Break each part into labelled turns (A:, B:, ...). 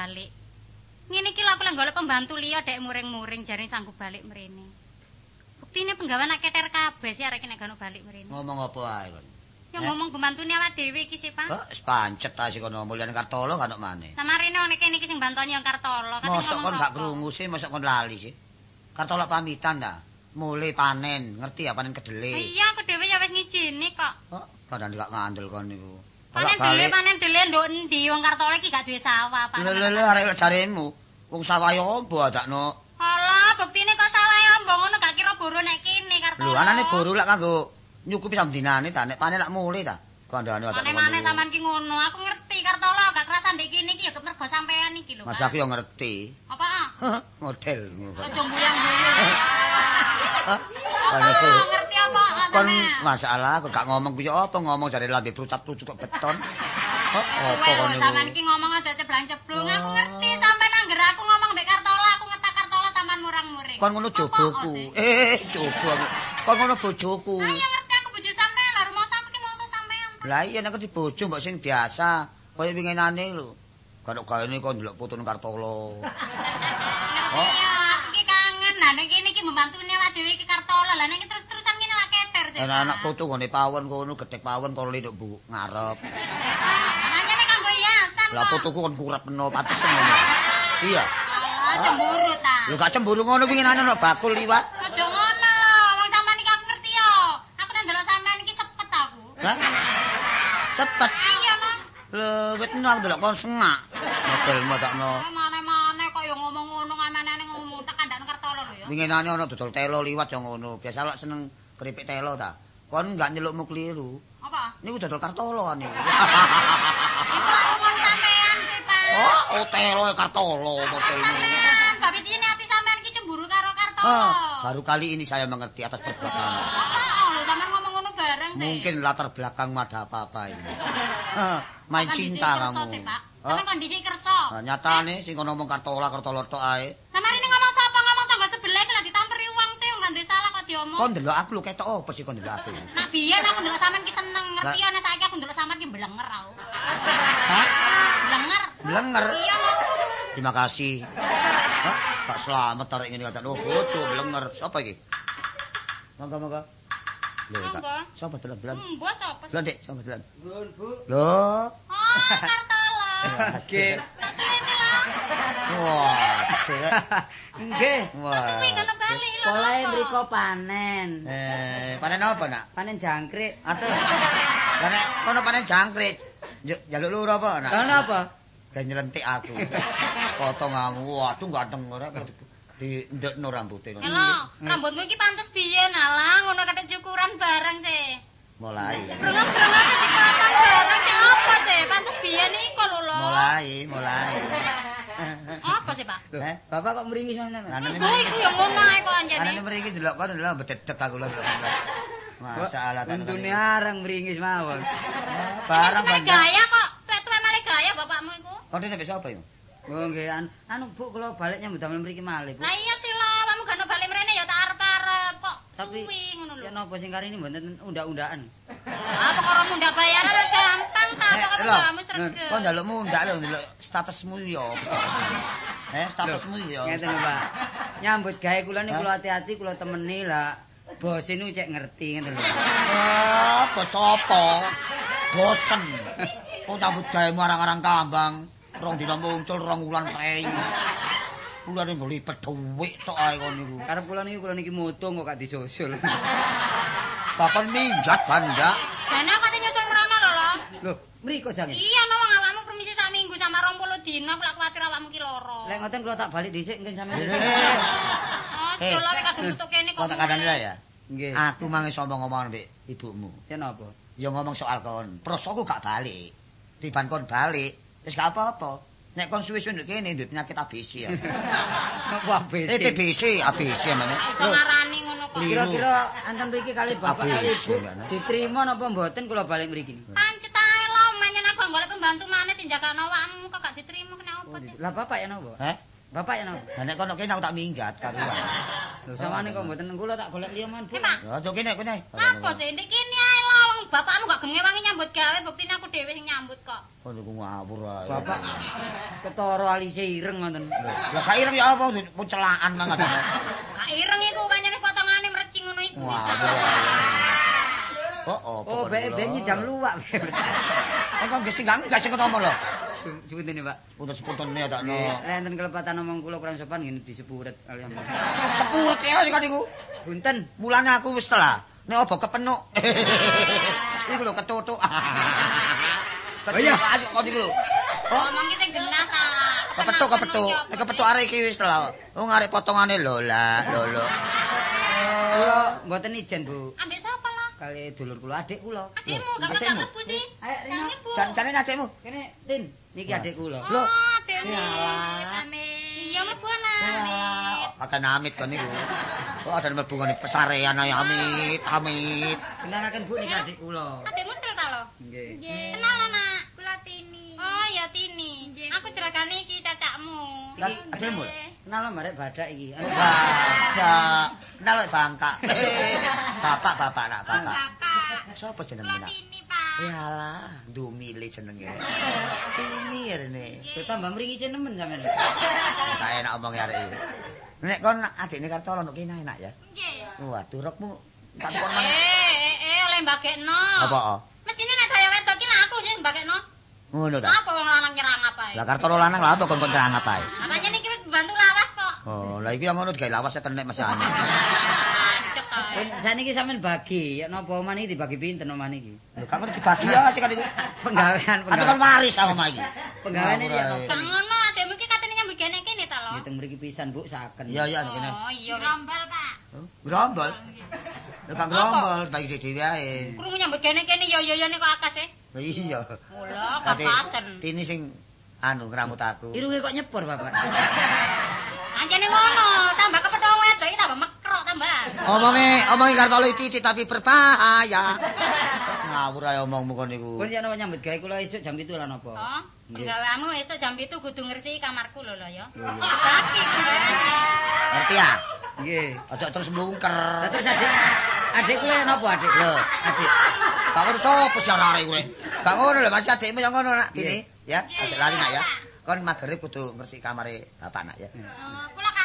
A: balik. Ngene iki lho aku lek golek pembantu liya dek muring-muring jare sanggup balik mrene. Buktine penggawe nak keter kabeh sih arek nek ganok balik mrene.
B: Ngomong apa ae kon?
A: Ya
B: Eh?
A: ngomong pembantune awak dhewe iki sih, Pak.
B: Wis pancet ta sih kono mulyane Kartolo kan maneh.
A: Samarine nek kene iki sing bantoni yang Kartolo. Kate
B: Mosok kon gak krungu sih, mosok kon lali sih. Kartolo pamitan ta. Mulai panen, ngerti ya panen kedele.
A: Iya, aku dhewe ya wis ngijini kok.
B: Kok padahal gak ngandel kon niku.
A: Panen dhewe panen dhewe nduk endi wong Kartolo iki gak duwe sawah, Pak.
B: Lho lho arek jaremu. Wong sawah ombo adakno.
A: Alah, buktine kok sawah ombong ngono gak kira buru nek kene Kartolo.
B: Lho anane boru lak kanggo nyukupi samdinane ta nek panen lak mulai ta. Kandhane adakno.
A: Mane-mane sampean ki ngono, aku ngerti Kartolo gak kerasan ndek kene iki ya kemergo sampean iki lho.
B: Mas aku yo ngerti.
A: Apa?
B: Model.
A: Aja mbuyang-mbuyang.
B: Anu,
A: ngerti apa
B: Kon masalah kok gak ngomong kuwi apa ngomong jare lambe prucat prucut kok beton. Kok apa
A: Kowe
B: kon
A: lho, sampean iki
B: niku?
A: ngomong aja ceblang-ceblung. Aku
B: Oh.
A: ngerti sampean angger aku ngomong mbek Kartolo, aku ngetak Kartolo sampean murang-muring.
B: Kon ngono
A: Apa
B: joboku.
A: sih?
B: Eh, jobo aku. Kon ngono bojoku.
A: Ah, ya ngerti aku bojo sampean, lho rumah sampe ki mongso sampean.
B: Lah iya nek di bojo mbok sing biasa, kaya winginane lho. Kalau kaya ini kok ndelok putune Kartolo. Oh.
A: Iki mbantune awak dhewe iki Kartolo. Lah nek terus-terusan ngene awak keter sih.
B: Anak-anak putu ngene pawon kono gedhek pawon karo nduk Bu ngarep.
A: Anaknya nek kanggo hiasan.
B: Lah putuku kon kurap peno patesen ngono. Iya.
A: Ah, cemburu ta.
B: Lho gak cemburu ngono winginane ono bakul liwat.
A: Aja ngono lho, wong sampean iki aku ngerti yo. Aku nek ndelok sampean iki sepet aku.
B: Lah. Sepet.
A: Iya lho.
B: Lho, wit nang delok kon sengak. Modelmu takno. Winginane ono dodol telo liwat yo ngono. Biasa lak seneng keripik telo ta. Kon gak nyelukmu kliru.
A: Apa?
B: Niku dodol kartolo kan niku.
A: Iku lho ngomong sampean sih, Pak.
B: Oh, oh telo e kartolo modelmu.
A: Babi sini hati sampean iki cemburu karo Kartolo.
B: Ah, baru kali ini saya mengerti atas perbuatan.
A: Apa lho sampean ngomong ngono bareng sih.
B: Mungkin latar belakang ada apa-apa ini. Ah, main cinta kamu. Oh,
A: Sampean kondisi kerso.
B: nah, nyatane sing ngomong kartola kartolo tok ae.
A: Sapa ngomong
B: Kon delok aku lho ketok apa sih kon delok aku?
A: Nak biyen aku ndelok sampean ki seneng ngerti ana saiki aku ndelok sampean ki blenger aku.
B: Hah?
A: Blenger.
B: Blenger.
A: Iya, Mas.
B: Terima kasih. Hah? Pak Slamet tarik ngene kata, "Oh, bojo blenger." Sapa iki? Monggo monggo. Lho.
A: Monggo.
B: Sapa dolan-dolan?
A: Hmm, bos apa sih?
B: Dolan, Dik, sapa dolan?
C: Nuwun, Bu.
B: Lho.
A: Oh, Kartolo.
C: Nggih.
B: Wah.
C: Nggih.
B: Wah.
A: Bali lho. Apa?
D: mriko panen.
B: Eh, panen apa, Nak?
D: Panen jangkrik.
B: Atuh. Lah nek kono panen jangkrik. Njuk jaluk lur apa, Nak?
D: Lah napa?
B: Dan nyelentik aku. Potong kamu. Waduh, ganteng ora di ndekno rambute.
A: Halo, rambutmu iki pantes biyen alah ngono kathek cukuran bareng sih.
B: Mulai.
A: Brungas-brungas dipotong bareng sih apa sih? Pantes biyen iku lho lho.
B: Mulai, mulai.
A: Apa sih, Pak?
B: Eh?
D: Bapak kok meringis ngono?
B: Anane
A: Iku iku yang ngono ae kok anjene.
B: Anane mriki delok kon delok bededek aku lho. Masalah tak
D: Untune areng meringis mawon.
B: barang
A: Malah
B: bandang.
A: gaya kok. Tuwek-tuwek malah gaya bapakmu iku.
B: Kon nek sapa yo?
D: Oh nggih, an- anu Bu kula balik nyambut damel mriki malih, Bu.
A: Lah iya sih lho, kamu gak balik mrene ya tak arep-arep kok.
D: Tapi
A: Suwi ngono lho.
D: ya napa sing kari ini mboten undak-undakan.
A: Apa karo mundak bayaran lah gampang kok
B: lho,
A: kamu sregep.
B: Kon njaluk mundak lho ndelok statusmu yo. Eh, statusmu yo.
D: Ngeten Pak. Nyambut gawe kula niku kula ati-ati kula temeni lah. Bos ini cek ngerti ngeten lho.
B: Oh, bos apa? Bosen. Kok nyambut gawe marang-arang kambang. Rong dina muncul rong wulan prei. Kulane nglipet dhuwit tok ae kon niku.
D: Karep kula niki kula niki mutung kok gak disusul.
B: Bakon minggat banda.
A: Jane kok nyusul merono lho lho.
D: Mriko jange.
A: Iya no wong awakmu permisi sak minggu sama 20 dina aku lak kuwatir awakmu ki loro.
D: Lek ngoten kula tak balik dhisik engken sampeyan.
A: Oh,
B: Eh.
A: jolo wek kadung tutuk kene kok.
B: Kok tak kandhani ya.
D: Nggih.
B: Aku mangis ngomong-ngomong mbek ibumu.
D: Ya napa?
B: Ya ngomong soal kon. Prosoku gak balik. Tiban kon balik, wis gak apa-apa. Nek kon suwe-suwe nduk kene nduk penyakit ABC ya.
D: Napa
B: Eh
D: ABC?
B: TBC, ABC mana?
A: Iso ngarani ngono kok.
D: Kira-kira anten mriki kali bapak
B: ABC,
D: kali ibu diterima napa mboten kula balik mriki
A: pembantu maneh sing jagakno awakmu kok gak diterima kena apa sih?
D: Lah bapak ya?
B: Heh?
D: Bapak ya napa?
B: Lah nek kono kene aku tak minggat karuan.
D: Lho samane kok mboten kula tak golek liya man Bu.
A: Pak.
B: Ya, aja kene kene.
A: Apa sih ndek kene ae wong bapakmu gak ngewangi nyambut gawe, buktine aku dhewe sing nyambut kok.
B: Oh niku ngawur ae.
D: Bapak ketara alise ireng ngoten.
B: Lah gak ireng ya apa pucelaan mangkat.
A: Gak ireng iku pancene potongane mrecing ngono iku
B: Wah.
A: bisa.
B: Oh, oh,
D: Oh, bek bek nyidam luwak.
B: Apa nggih sing gak sing ketemu lho.
D: Sepunten Pak.
B: Untuk sepuntene tak no.
D: Nggih, enten kelepatan omong kula kurang sopan ngene disepuret kali ampun.
B: Sepurut ya sing niku.
D: Punten.
B: Mulane aku wis telah. Nek opo kepenuk. Iku lho ketutuk.
D: Oh, iya.
B: Kok niku lho. Oh,
A: Ngomong ki sing genah ta.
B: kepethuk kepethuk. Nek kepethuk arek iki wis telah. Oh ngarep potongane lho lah, lho lho.
D: Kula mboten ijen, Bu.
A: Ambek sapa?
D: Kali dulur kula, adik kula.
A: Adikmu gak
B: adikmu.
A: ngajak mlebu sih.
D: Ayo,
A: mlebu.
B: Jan-jane adekmu.
D: Kene, Tin. Niki adik kula.
B: Lho.
A: Oh, Ana.
B: Wah, pakai amit kan niku. Oh, ada mlebu ngene pesarean ae amit, amit.
D: Kenalaken Bu niki adik kula.
A: Adikmu ndel ta lo?
D: Nggih.
A: Kenal anak. Kula Tini. Oh, ya Tini. Aku jeragane iki cacakmu.
B: Lah, adekmu.
D: Kenal marek badak iki. Anu,
B: Bapak, kenal lho bangka. Bapak, bapak nak bapak.
A: Bapak.
B: Sopo jenenge
A: Kula
B: nak?
A: Tini, Pak.
B: Yalah, Dumile jenenge. Ini rene.
D: Tuh tambah mriki sen nemen sampean.
B: Tak enak omong arek iki. Nek kon adikne Kartolo nek kene enak ya.
A: Nggih.
B: Waduh, rokmu tak kon
A: Eh,
B: mana?
A: eh, eh, oleh mbagekno.
B: Apa? oh?
A: Mestine nek daya wedok ki aku sing mbagekno.
B: Ngono ta.
A: Apa wong lanang nyerang apa
B: Lah Kartolo lanang lah apa kon kon terang apa?
A: Namanya niki wis bantu lawas kok.
B: Oh, lah iki yang ngono digawe lawas ya kenek masih aneh.
A: Pancet ae.
D: Eh, Saniki sampean bagi, ya napa omah niki dibagi pinten omah niki?
B: Lho kamu dibagi ya sik kan iku.
D: Penggawean,
B: Atau kan
D: penggawean.
B: waris sama omah iki.
D: Penggaweane ya napa?
A: Gak ngono, adekmu ki katene nyambut gene kene ta lo.
D: Ngitung mriki pisan, Bu, saken.
B: Iya iya kene.
A: Oh, iya. Rombal, Pak.
B: Grombol. Lho kan grombol bagi dhewe ae.
A: Krungu nyambut gene kene yo yo yo nek kok akase.
B: Iya.
A: Mula kapasen.
B: Tini sing anu ngramut aku.
D: Irunge kok nyepur, Bapak.
A: Anjene ngono, tambah iki tambahan.
B: Omonge, omonge Kartolo iki tapi berbahaya. Ngawur ae omongmu kon niku.
D: Pun yen nyambut gawe kula esuk jam 7 lah napa?
A: Oh,
D: Nggih.
A: penggaweanmu esuk jam 7 kudu ngresiki kamarku lho lho ya. Penggaweane.
B: Ngerti ya?
D: Nggih.
B: Aja terus mlungker.
D: Lah terus adik adik kula napa adik?
B: Lho,
D: Adik.
B: Gak ngono sapa sih arek kowe. Gak ngono lho, masih adikmu yang ngono nak Tini, ya. Aja lali nak ya. Kon maghrib kudu ngresiki kamare bapak nak ya.
A: Oh, kula.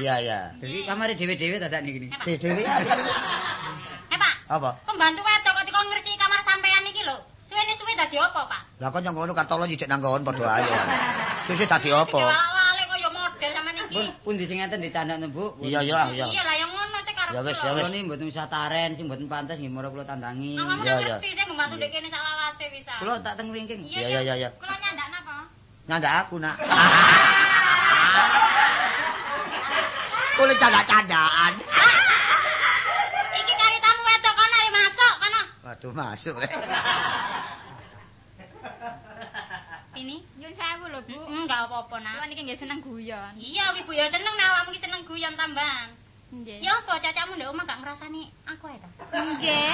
B: Iya iya.
D: Jadi kamare dhewe-dhewe ta sakniki niki.
B: Dhewe dhewe.
A: Eh, Pak.
B: Apa?
A: Pembantu wedok kok dikon ngresiki kamar sampean iki lho. Suwene suwe dadi apa, Pak?
B: Lah kon yang ngono Kartolo nyicik nang nggon padha ae. Susu dadi apa?
A: Wale kaya model sampean iki.
D: Pun pundi sing ngeten dicandakno, Bu?
B: Iya iya iya.
A: Iya lah yang ngono sik karo.
B: Ya wis, ya wis.
D: Niki mboten usah taren sing mboten pantes nggih mara kula tandangi.
B: Iya, iya.
A: ngerti sing membantu dek kene sak lawase bisa.
D: Kula tak teng wingking.
B: Iya, iya, iya, iya.
A: Kula nyandak napa?
B: Nyandak aku nak. Kulit canda-candaan.
A: Iki kari tamu wedok kono ayo masuk kono.
B: Waduh masuk. eh.
A: Ini
E: Nyun sewu lho, Bu.
A: enggak apa-apa nak.
E: Kuwi niki nggih seneng guyon.
A: Iya, Ibu ya seneng nek awakmu ki seneng guyon tambahan.
E: Nggih.
A: Ya apa cacakmu ndek omah gak ngrasani aku ae ta?
E: Nggih.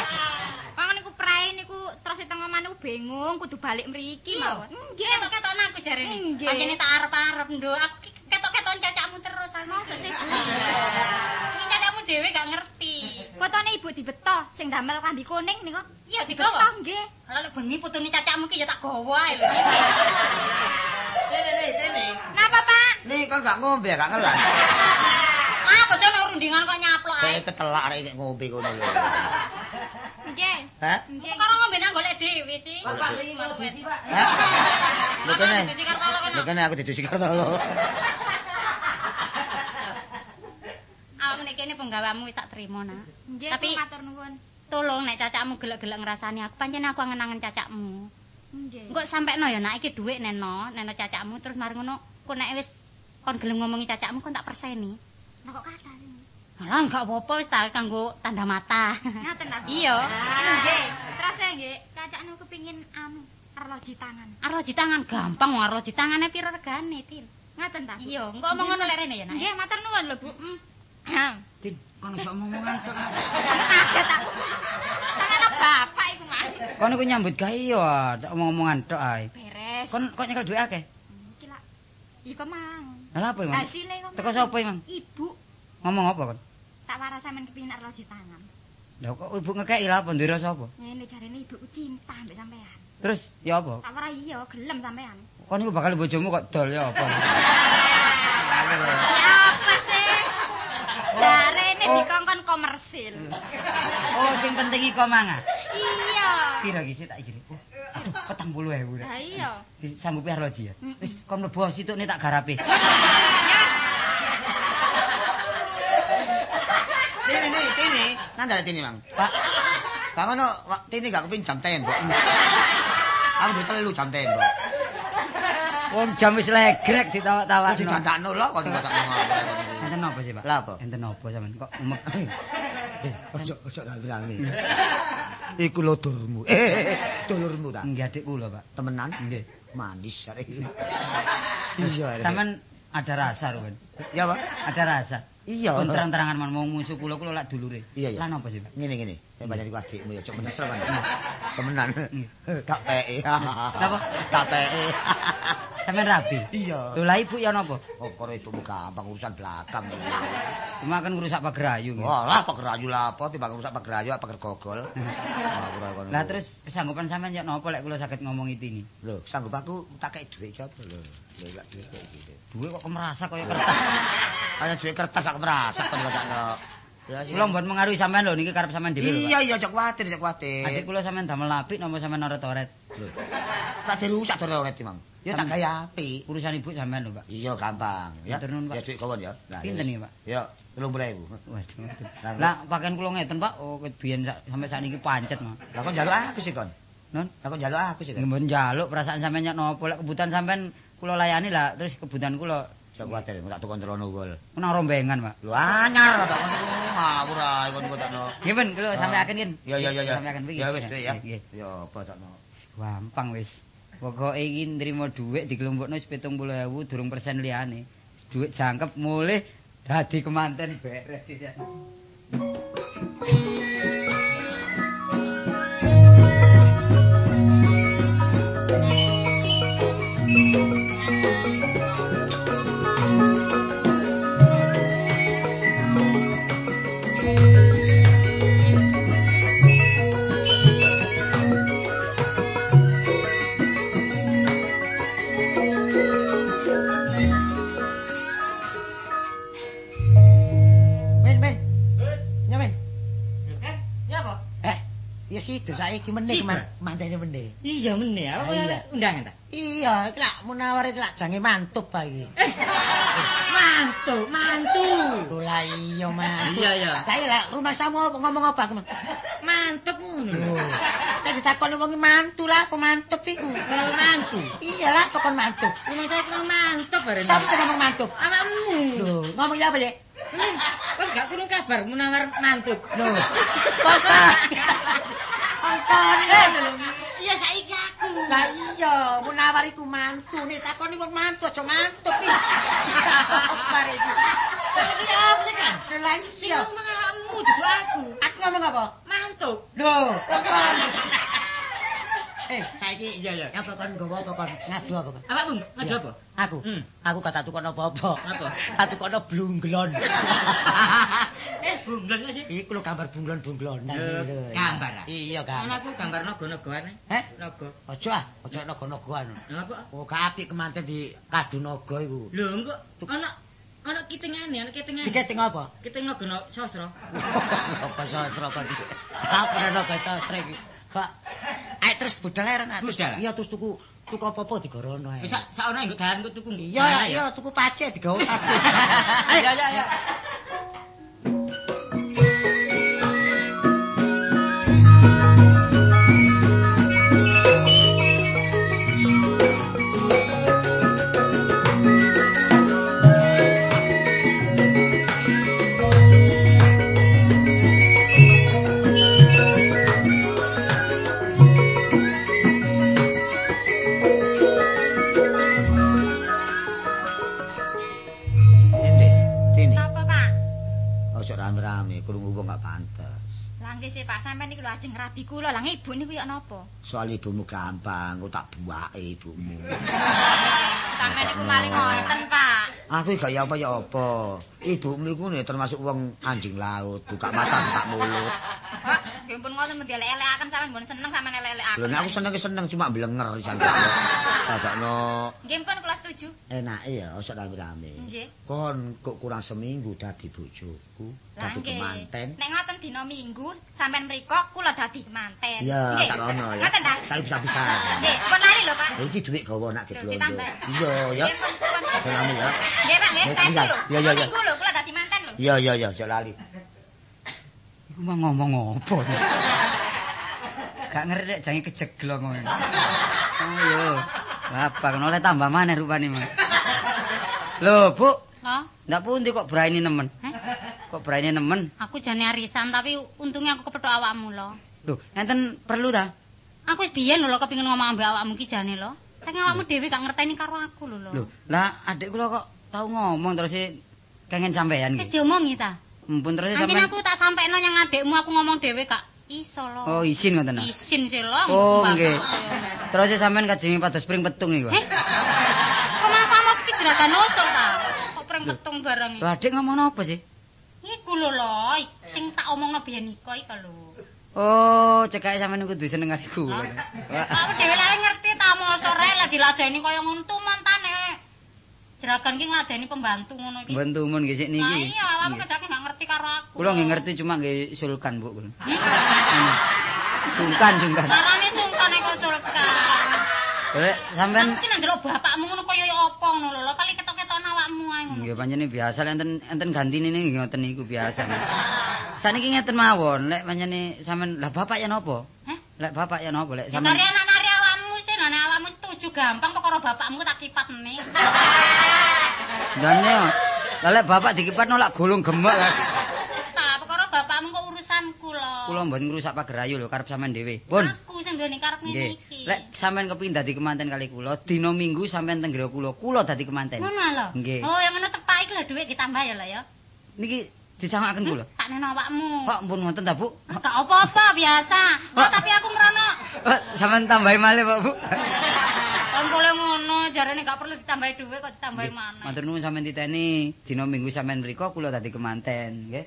E: Wong niku prae niku terus teng omah niku bingung kudu balik mriki
A: Iya.
E: mawon.
A: Nggih, ketok-ketokno aku jarene.
E: Nggih.
A: Pancene tak arep-arep nduk. Aku ki ketok-keton cacakmu terus
E: sih, Bu?
A: Iki cacakmu dhewe gak ngerti.
E: Fotone ibu dibeto sing damel klambi kuning niku.
A: Iya
E: Dibeto
A: digawa.
E: nggih.
A: Lalu bengi putune cacakmu ki ya tak gawa ae lho.
B: Tini, tini, tini.
E: Napa, Pak?
B: Nih kan gak ngombe, gak ngelas.
A: Ah, bos ono rundingan kok nyaplok ae.
B: Saya ketelak arek sik ngombe kono lho.
E: Nggih.
B: Hah?
E: Nggih.
A: Karo ngombe nang golek dhewe sih.
D: Bapak mriki kula disi, Pak.
B: Hah? Lho kene. Lho kene aku didusi Kartolo.
A: Awakmu nek kene penggawamu wis tak trimo, Nak.
E: Nggih,
A: Tapi-
E: matur nuwun.
A: Tolong nek cacakmu gelek-gelek ngrasani aku, pancen aku angen-angen cacakmu.
E: Nggih.
A: Engko sampekno ya nak iki dhuwit neno, neno cacakmu terus mari ngono, kok nek wis kon gelem ngomongi cacakmu kon tak perseni.
E: Lah kok kathah ini?
A: Alah enggak apa-apa wis tak kanggo tanda mata.
E: Ngaten ta?
A: Iya.
E: Nggih. Terus ya nggih, cacakne kepengin anu arloji tangan.
A: Arloji tangan gampang wong arloji tangane pira regane, Tin?
E: Ngaten ta?
A: Iya, engko omong ngono lek rene ya, Nak.
E: Nggih, matur nuwun lho, Bu. Hmm.
D: Tin, kon iso omongan tok.
E: Kaget aku. Tangan bapak iku mah.
D: Kon iku nyambut gawe ya, tak omong-omongan tok ae.
E: Beres.
D: Kon kok nyekel dhuwit akeh?
E: iki lak. Iku mang.
D: Lah apa, Mang?
E: Hasile kok.
D: Teko sapa, Mang?
E: Ibu
D: Ngomong apa kon?
E: tak waras sampean kepengin arloji tangan.
D: Lah kok ibu ngekeki lah apa ndira sapa?
E: Ngene jarene ibuku cinta mbek sampean.
D: Terus ya apa?
E: Tak ora iya gelem sampean.
D: Kon iku bakal bojomu kok dol ya apa?
E: Ya apa sih? Jarene dikongkon komersil.
D: Oh, sing penting iku mangan.
E: Iya.
D: Piro iki tak ijini? Oh, Aduh, 40.000 rek.
E: Lah iya.
D: Disanggupi arloji ya. Wis kon mlebu situkne tak garape.
B: Tini, tini, tini. Nanda tini, Mang.
D: Pak,
B: Gak ngono, tini gak kepin jam tembok. Aku di telu jam tembok.
D: wong jam wis legrek
B: Aku
D: ditawak-tawakno.
B: didandakno lho kok ngapa.
D: Enten apa sih, Pak?
B: Lah apa?
D: Enten apa sampean kok umek?
B: Eh, ojo ojo rame. Iku lho durmu. Eh, dulurmu ta.
D: Nggih adik kula, Pak.
B: Temenan?
D: Nggih.
B: Manis arek. Iya. arek.
D: Sampean ada rasa, Ruben.
B: Ya, Pak.
D: Ada rasa.
B: Iya.
D: Kon terang-terangan man mau musuh kula kula lak dulure.
B: Iya, iya.
D: Lan apa sih, Pak?
B: Ngene ngene. Nek banyak iku adikmu ya cok menesel kan. Temenan. Tak peke.
D: Apa?
B: Tak peke.
D: Sampean rabi.
B: Iya.
D: Lho lah ibu ya napa?
B: Oh, karo ibumu gampang urusan belakang.
D: Cuma kan ngrusak pagerayu. nggih.
B: Wah, lah pagerayu lah apa timbang rusak pagerayu apa pager gogol. Wah, ora kono.
D: Lah terus kesanggupan sampean ya napa lek kula saged ngomong ini?
B: lho, sanggup aku tak kei dhuwit iki apa lho. Lho, lak dhuwit kok
D: kemerasa kaya kertas.
B: Kaya dhuwit kertas merasak kan kok.
D: Kula mbon mengaruhi sampean lho niki karep sampean dhewe lho.
B: Iya, iya, cok kuwatir, cok kuwatir.
D: Adik kula sampean damel apik napa sampean oret-oret?
B: Lho. Tak dirusak dore ora Mang. Ya tak gawe apik.
D: Urusan ibu sampean lho, Pak.
B: Iya gampang ya.
D: Nuwun, Pak.
B: Ya duit kawan ya. Nah,
D: Pinten iki, Pak?
B: Ya 30.000.
D: Waduh.
B: Lah,
D: pakaian kula ngeten, Pak. Oh, biyen sak- sampe sakniki pancet, Mas.
B: Lah kok njaluk aku sih kon?
D: Non,
B: Lah kok njaluk aku sih kon?
D: mboten njaluk perasaan sampean nyok napa lek kebutuhan sampean kula layani lah terus kebutuhan kula
B: Cok kuwatir, tak tukon terono gol.
D: nang rombengan, Pak.
B: Lu anyar tak ngono ngawur ae kon kok takno.
D: Nggih, Ben, kula sampe akan kin.
B: Ya ya ya ya.
D: Sampe akan
B: Ya wis ya. Ya apa.
D: Gampang wis. Pokoke iki nrimo dhuwit dikelompokno wis 70.000 durung persen liyane. Dhuwit jangkep mulih dadi kemanten beres ya
F: situ saiki meneh mantene meneh.
C: Iya meneh, apa
F: iya.
C: undangan ta?
F: Iya, iki lak munawar iki lak jange mantup iki.
C: Mantu, mantu.
F: Lho lah iya mantup.
C: Iya, iya.
F: Lah iya lak rumah samu ngomong apa aku?
C: Mantep ngono.
F: Tak ditakoni wong mantu lah apa mantup iku.
C: Mantu.
F: Iya lah kok mantup.
C: Rumah saya kurang mantep bareng.
F: Siapa sing ngomong mantup?
C: Awakmu.
F: Lho, ngomong ya apa ya?
C: Kon gak kurang kabar munawar mantep.
F: Lho. Papa. Angkone.
C: Iya saiki aku.
F: Lah iya, munawar iku mantu nih takoni wong mantu aja mantup iki. Bare iki.
C: Saiki apa sih kan?
F: Lah
C: Sing
F: iya.
C: ngomong dudu aku.
F: Aku ngomong apa?
C: Mantep.
F: Lho, kon.
C: Eh, saiki iya ya.
F: Apa kon nggawa apa kon ngadu apa kon?
C: Awakmu ngadu apa?
F: Aku.
C: Hmm.
F: Aku kata tukon apa-apa.
C: Apa?
F: Kata tukon blunglon.
C: Eh, bunglon sih.
F: Iku lho gambar bunglon-bunglonan.
C: Lho,
F: lho.
C: gambar, ah?
F: Iya, gambar.
C: Anakku gambar naga-nagane.
F: Heh?
C: Naga.
F: Ojo ah, ojo naga-nagaan.
C: Apa?
F: Oh, gak apik kemanten di kadu naga iku.
C: Lho, engko ana ana kitingane, ana kitingane.
F: Diketing apa?
C: Kiting naga na- sastra.
F: Apa sastra kon iki? Apa naga sastra iki? Pak. Ayo terus budal ae.
C: Budal?
F: Iya, terus tuku tuku apa-apa digorono ae.
C: Wis sak sakone nggo dalan kok tuku.
F: Iya, iya, tuku pacek digawe pacek.
C: Ayo, ayo, ayo.
E: Pak, sampean niku lho ajeng rabi kula. Lah ibu niku ya napa?
B: Soal ibumu gampang, kok tak buake ibumu.
E: Sampean niku maling wonten, Pak.
B: Aku gak ya apa ya apa. Ibumu iku nih termasuk wong anjing laut, buka mata buka mulut.
E: Nggih pun ngoten mesti elek-elekaken sampean mbon seneng sampean elek-elekaken.
B: Lho nek aku seneng seneng cuma blenger jan. Dadakno
E: Nggih pun kula setuju.
B: enake ya ojo rame-rame.
E: Nggih.
B: Kon kok kurang seminggu dadi bojoku, dadi kemanten.
E: Nek ngoten dina Minggu sampean mriko kula dadi kemanten.
B: Ya,
E: Nggih.
B: tak rono ya.
E: Ngoten ta?
B: Saya bisa-bisa.
E: Nggih, pun lali lho, Pak.
B: Iki dhuwit gawa nak
E: Lho,
B: diblonjo.
E: ditambah.
B: Iya ya.
E: Nggih, Pak, nggih. Saya
B: tinggal.
E: lho.
B: Ya, ya, ya.
E: Minggu lho kula dadi manten lho.
B: Iya iya iya, aja lali.
D: Iku ngomong apa? Gak ngerti nek jange kejeglong ngono. Ayo. Bapak kan oleh tambah maneh rupane mah. Lho, Bu,
A: Hah?
D: ndak pundi kok braine nemen?
A: Heh?
D: Kok braine nemen?
A: Aku jane arisan tapi untungnya aku kepethuk awakmu lho.
D: Lho, enten perlu ta?
A: Aku wis biyen lho kepengin ngomong ambek awakmu ki jane lho. Saking awakmu dhewe gak ngerteni karo aku lho lho.
D: Lho, lah adik kula kok tau ngomong terus e kengen sampean
A: Wis diomongi ta?
D: Mumpun terus sampean
A: aku tak sampekno nyang adekmu aku ngomong dhewe gak iso lho.
D: Oh, izin ngoten. ah?
A: Isin sih lho.
D: Oh, nggih. Terus e sampean kajenge pados spring petung niku.
A: Eh? Kok sama iki jeragan nosok ta? Kok pring petung barang iki.
D: Lho, adik ngomong apa sih?
A: Iku lho lho, sing tak omongno biyen iko iku lho.
D: Oh, cekake sampean kudu seneng kali kula.
A: Aku dhewe lek ngerti ta mosok rek lah diladeni kaya ngono tumontane. Jeragan ki ngladeni pembantu ngono iki.
D: Mbantu mun nggih sik
A: Nah
D: niki.
A: iya, awakmu kejake gak ngerti karo aku.
D: Kula nggih ngerti cuma nggih sulkan, Bu. Sungkan, sungkan.
A: Carane sungkan kok sulkan.
D: Lek sampean
A: Aku ki nang ndelok bapakmu ngono kaya apa ngono lho, kali ketok-ketok awakmu ae ngono.
D: nggih pancene biasa lek enten enten gantine nggih ngoten niku biasa. Saniki ngeten mawon, lek pancene sampean lah bapak ya napa?
A: Heh?
D: Lek bapak ya napa lek sampean
A: kari anak setuju gampang perkara bapakmu tak kipat nih.
D: Dane lah lek bapak dikipat nolak golong gemek.
A: Tak, perkara bapakmu kok urusanku lho.
D: Kula mboten ngrusak pagerayu lho karep sampean dhewe. Pun.
A: Aku sing duweni karep ngene
D: Nggih.
A: iki.
D: Lek sampean kepengin dadi kemanten kali kula, dina Minggu sampean teng kula, kula dadi kemanten.
A: Ngono lho.
D: Nggih.
A: Oh, yang ngono tepak iki lho dhuwit ditambah ya lho ya.
D: Niki disangakaken kula.
A: Tak neno awakmu.
D: Pak pun ngoten ta, Bu?
A: Gak apa-apa biasa. Oh, tapi aku merono.
D: Pak, sampean tambahi malih, Pak, Bu.
A: Kon boleh ngono, jarane gak perlu ditambahi dhuwit kok ditambahi mana.
D: Matur nuwun sampean titeni, dina Minggu sampean mriku kula dadi kemanten, nggih.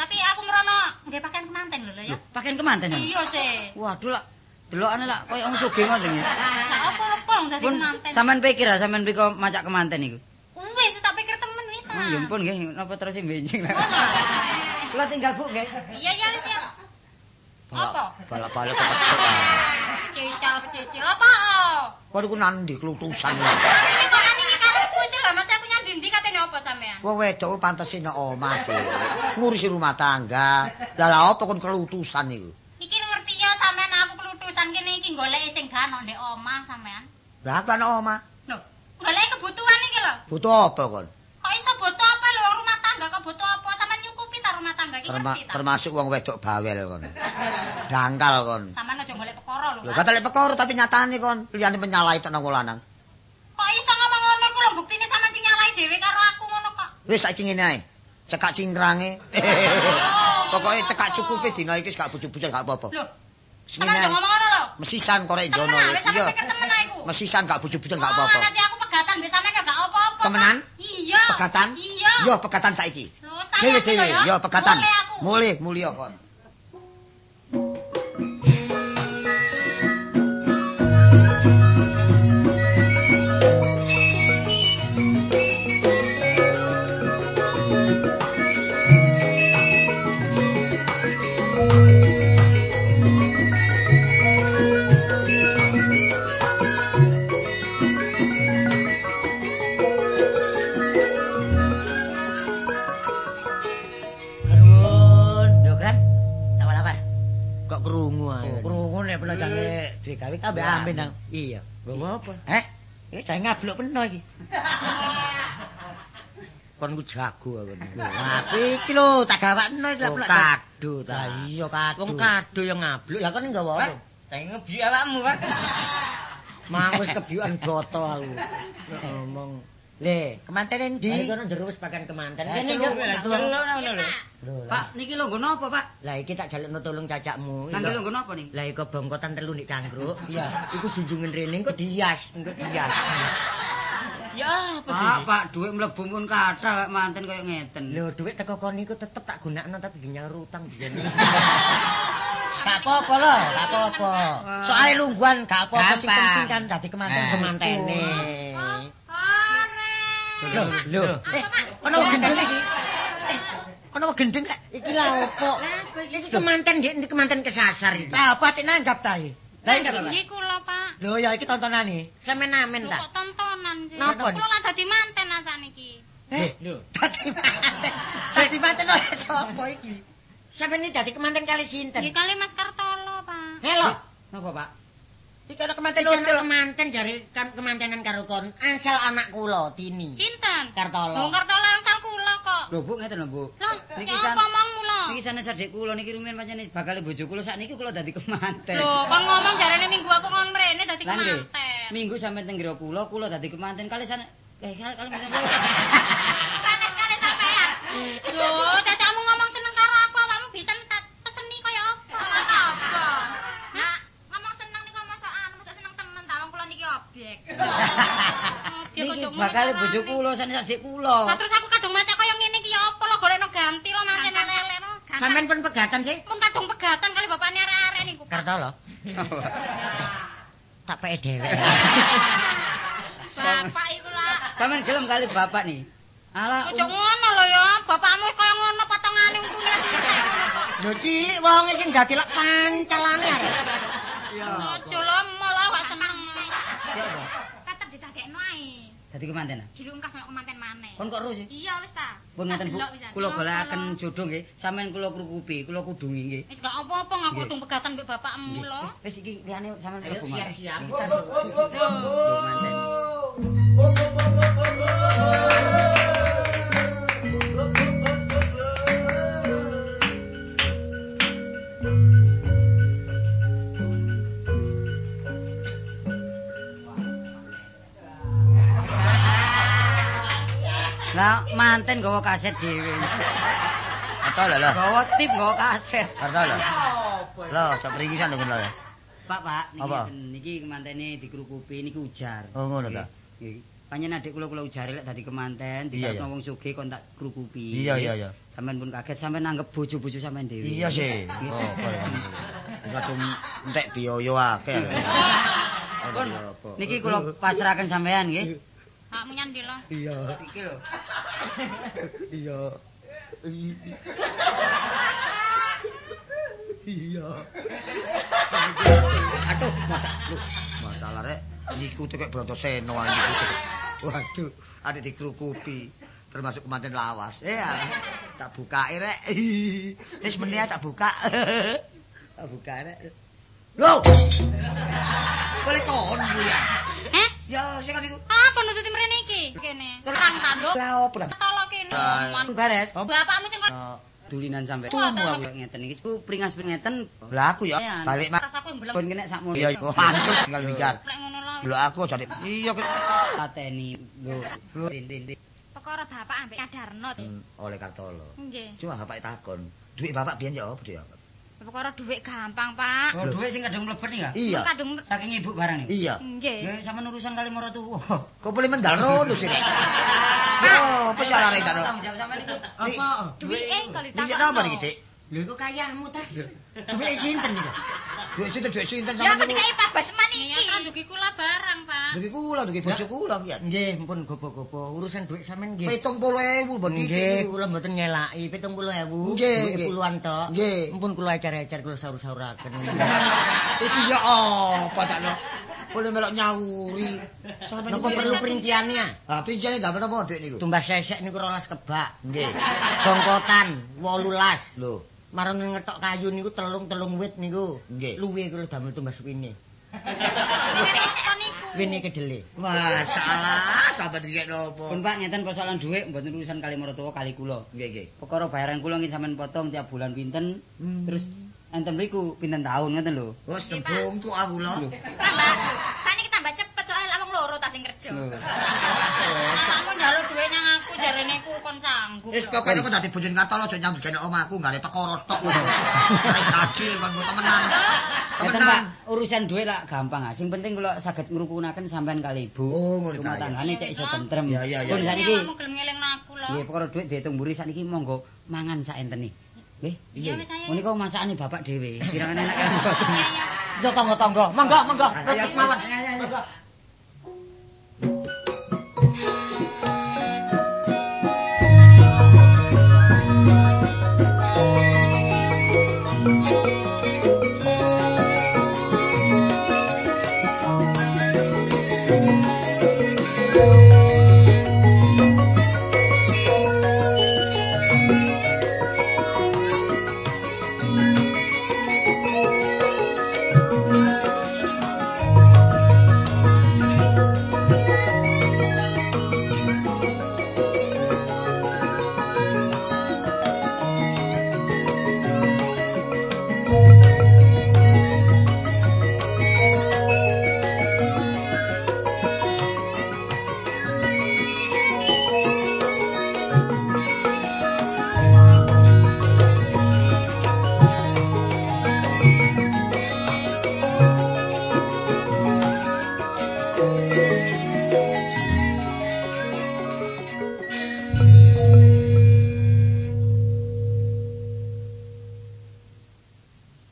A: Tapi aku merono nggih pakaian kemanten lho ya.
D: Lho, pakaian kemanten. ya?
A: Iya sih.
D: Waduh lah, delokane lah koyo wong sugih ngoten nggih.
A: Gak apa-apa wong dadi kemanten.
D: sampean pikir ah sampean mriku macak kemanten niku.
A: Wis tak pikir temen wis.
D: Oh, ya ampun nggih, napa terus benjing lah. Kula tinggal Bu, nggih.
A: Iya iya ya. Apa?
B: Balak-balik kepethuk. ah.
A: Cicil cicil apa?
B: Kon iku nandi klutusan.
A: Ini kok aningi karepku sih lah, Mas aku katene apa sampean?
B: Wong wedok pantese nek omah ngurusi rumah tangga. Lah lha apa kon kelutusan iku?
A: Iki ngerti ya sampean aku pelutusan kene iki golek sing gak ono ndek omah sampean.
B: Lah aku ana omah.
A: Lho, golek kebutuhan iki lho.
B: Butuh apa kon? Terma- termasuk wong wedok bawel kon. Dangkal kon.
A: Sampean aja golek perkara lho.
B: Lho
A: Pak.
B: kata lek perkara tapi nyatane kon liyane penyalai tok nang wong lanang.
A: Kok iso ngomong ngono iku lho buktine sampean sing nyalai dhewe karo aku ngono kok.
B: Wis saiki ngene ae. Cekak cingkrange. Pokoke cekak cukupe dina iki gak bujuk-bujuk gak apa-apa.
A: Lho,
B: ngene
A: aja ngomong ngono lho.
B: Mesisan korek jono. Iya. Mesisan gak bujuk-bujuk gak
A: Oh,
B: apa-apa.
A: nanti aku pegatan mbek sampean gak apa-apa.
B: Temenan?
A: Iya.
B: Pegatan?
A: Iya.
B: Yo pegatan saiki.
A: Lho, tak
B: Dewe
A: yakin lho
B: dewe,
A: ya.
B: yo pegatan.
A: Boleh aku.
B: Mulih mulya kon.
C: Gawe kabeh ampe nang.
F: Iya.
C: Nggowo apa?
F: Eh,
C: Iki jange ngablok peno iki.
F: kon ku jago aku.
C: Wah, iki lho tak gawakno iki
F: Oh,
C: lho.
F: kado ta.
C: Lah iya kado.
F: Wong kado yang ngabluk, lah kon nggawa apa?
C: Jange ngebi awakmu, Pak.
F: Mang wis kebiukan boto aku. Ngomong. Le,
C: Kemanten endi?
F: Di kono jero wis pakan kemanten. Kene kok
C: lho.
D: Pak, niki lho nggo napa, Pak?
F: Lah iki tak jalukno tolong cacakmu.
D: Nangge lho nggo napa nih?
F: Lah iku bongkotan telu nek cangkruk.
C: Iya.
F: Iku junjungan rene engko dias, engko dias.
C: Ya apa
D: Pak,
C: sih?
D: Pak, dhuwit mlebu mun kathah kok manten koyo ngeten.
C: Lho, duit teko kon niku tetep tak gunakno tapi nyaur utang biyen. Gak apa-apa lho, gak apa-apa. Soale lungguhan gak apa-apa sing penting kan dadi kemanten
D: Nah,
C: kemantene.
E: Ore.
C: Lho, lho. Eh, ono gendeng iki. Eh, ono gendeng. Iki lha opo? Iki kemanten nggih ndi kemanten kesasar iki. Lah apa cek nanggap ta iki? Lah apa?
A: Nggih kula, Pak.
C: Lho ya iki tontonan iki. Semen-amen
A: Lho,
C: ta.
A: kok tontonan sih.
C: Napa?
A: Kula lah dadi manten asaniki.
C: Eh, lho. Dadi manten. Dadi manten oleh sapa iki? Sampeyan iki dadi kemanten kali sinten?
A: Nggih kali Mas Kartolo, Pak.
C: Helo.
D: Napa, Pak?
C: Iki ana kemanten ucul kemanten jare kan kemantenan karo kon. Ansal anak kula Tini.
A: Sinten?
C: Kartolo.
A: Lho Kartolo angsal kula kok.
D: Lho, Bu, ngeten lho, Bu.
A: Lho,
D: Niki san-
A: apa omongmu lho?
D: Niki sanes adik kula niki rumiyin pancen bakal bojo kula sakniki kula dadi kemanten.
A: Lho, kon ngomong jarene minggu aku kon mrene dadi kemanten.
D: Minggu sampe teng ngira kula, kula dadi kemanten kali sana eh kali kali kali-
A: Panas kali sampean. Lho,
D: bakal bojo kula sanes adik kula.
A: Lah terus aku kadung maca kaya ngene iki ya apa lo golekno ganti lo mancen lele lo.
C: Sampeyan pun pegatan sih.
A: Mun kadung pegatan kali bapakne arek-arek niku. Pak.
C: Kartolo. Tak peke dhewe.
A: Bapak iku lah.
D: Sampeyan gelem kali bapak nih. Alah,
A: Ojo ngono lho ya, bapakmu kaya ngono potongane untune sithik.
C: Lho cilik wong sing dadi lek pancalane arek.
A: Ojo lho malah gak seneng.
D: siapa? Dadi kemanten.
E: Dilungkas kok kemanten maneh.
D: Kon kok ro sih?
E: Iya wis ta.
D: Pun Bu,
E: pisan.
D: kula
E: kula.
D: jodoh nggih. Sampeyan kula krukupi, kula kudungi nggih.
A: Wis gak apa-apa ngaku kadung pegatan mbek bapakmu lho.
D: Wis iki liyane sampeyan
C: siap-siap.
D: manten. Lah manten gawa kaset dhewe.
B: Kartolo lho.
D: Gawa tip gawa kaset.
B: Kartolo. Lho, sak mriki san lho.
D: Pak, Pak, niki
B: Apa?
D: niki kemantene dikrukupi niki ujar.
B: Oh, ngono ta?
D: Nggih. Panjen adik kula kula ujare lek dadi kemanten, dikasih wong sugih kon tak krukupi.
B: Iya, iya, iya.
D: Sampeyan pun kaget, sampeyan nanggep bojo-bojo sampeyan dhewe.
B: Iya sih. Oh, boleh. Kadung entek biaya akeh.
D: Pun niki kula pasrahaken sampeyan nggih.
A: Hakmu nyandi lho.
B: Iya.
D: Iki lho.
B: Iya. Iya. Aduh, masa lu masalah rek niku tuh kayak Brotoseno ae niku. Waduh, ada dikrukupi termasuk kemanten lawas. Eh, tak buka rek. Wis meneh tak buka. tak buka rek. Loh. Boleh kon Bu, ya. Ya, sing niku.
A: Apa nututi mrene iki? Kene. Kan kanduk.
B: Lah opo ta?
A: Tolo kene.
B: Ah,
D: Beres.
A: Bapakmu sing
B: Oh,
D: Dulinan sampeyan.
B: Tunggu aku.
D: ngeten iki ku pringas ngeten.
B: Lah aku ya balik
A: rasaku yang belum.
D: Pun kena sakmono.
B: Iya, iya. pantes tinggal minggat.
A: Lho.
B: Lho aku jadi iya ke-
D: Pateni. Lho, tin tin.
E: Perkara bapak ambek Kadarno.
B: Hmm, oleh Kartolo.
E: Nggih.
B: Cuma bapak takon, duit bapak biyen ya apa dia?
E: Perkara dhuwit gampang, Pak.
D: Oh, dhuwit sing kadung mlebet nih ya?
B: Iya.
E: Kadung
D: Saking ibu barang nih.
B: Iya.
E: nggih.
D: Ya sampean urusan kali maratuwa.
B: Kok boleh mendal rono sih? Oh, apa sih arek karo?
D: Tanggung jawab sampean itu.
C: Apa?
E: Dhuwite kali
B: Ini apa nih kita?
C: Lho iku kayamu ta. Duit sinten iki?
B: Duit sinten duit sinten
E: Ya
B: sama
E: aku dikai Pak Basman iki.
A: kan dugi kula barang, Pak.
B: Duit kula, duit bojo kula ya.
C: Nggih, pun gopo-gopo. Urusan duit sampean nggih.
B: 70.000 bon
C: Nggih,
B: iki.
C: kula mboten ngelaki 70.000.
B: Nggih, nggih.
C: puluhan tok.
B: Nggih.
C: Mumpun kula acar-acar kula sahur-sahuraken.
B: Iki ya apa tak no? Boleh melok nyauri. Sampe
C: Napa perlu perinciannya?
B: Ah, pinjane dapat apa duit niku?
C: Tumbas sesek niku rolas kebak.
B: Nggih.
C: Bongkotan 18.
B: Lho,
C: Marang ngetok kayu niku telung-telung wit niku.
B: Nggih.
C: Luwe kula damel tumbas wine. Wine kedele.
B: masalah sampe dikek nopo?
D: Pun Pak ngeten persoalan dhuwit mboten urusan kali maratuwa kali kula.
B: Nggih, nggih.
D: Perkara bayaran kula nggih sampean potong tiap bulan pinten. Terus enten mriku pinten tahun ngeten lho.
B: Wes tembung kok aku lho.
E: Tambah. Saniki tambah cepet soalnya awang loro ta sing kerja.
D: Lho.
A: Jarene ku kon sanggup.
B: Wis pokoke aku dadi bojone ngatol aja nyambut gene omahku gak ada perkara tok. Gaji kon temenan.
D: Pak, urusan duit lah gampang ah. Sing penting kula saged ngrukunaken sampean kali Ibu.
B: Oh, ngono
D: Rumah
B: ta, ya.
D: tanggane cek iso tentrem.
B: Ya, ya, ya,
D: Pun
B: ya.
A: Kamu gelem ngelingno aku lho.
D: nggih perkara duit diitung mburi sakniki monggo mangan sak enteni. Nggih.
A: Iya wis ayo.
D: Menika masakane bapak dhewe. Kirane enak kan.
C: Yo tangga-tangga. Monggo, monggo. Terus mawon. Monggo.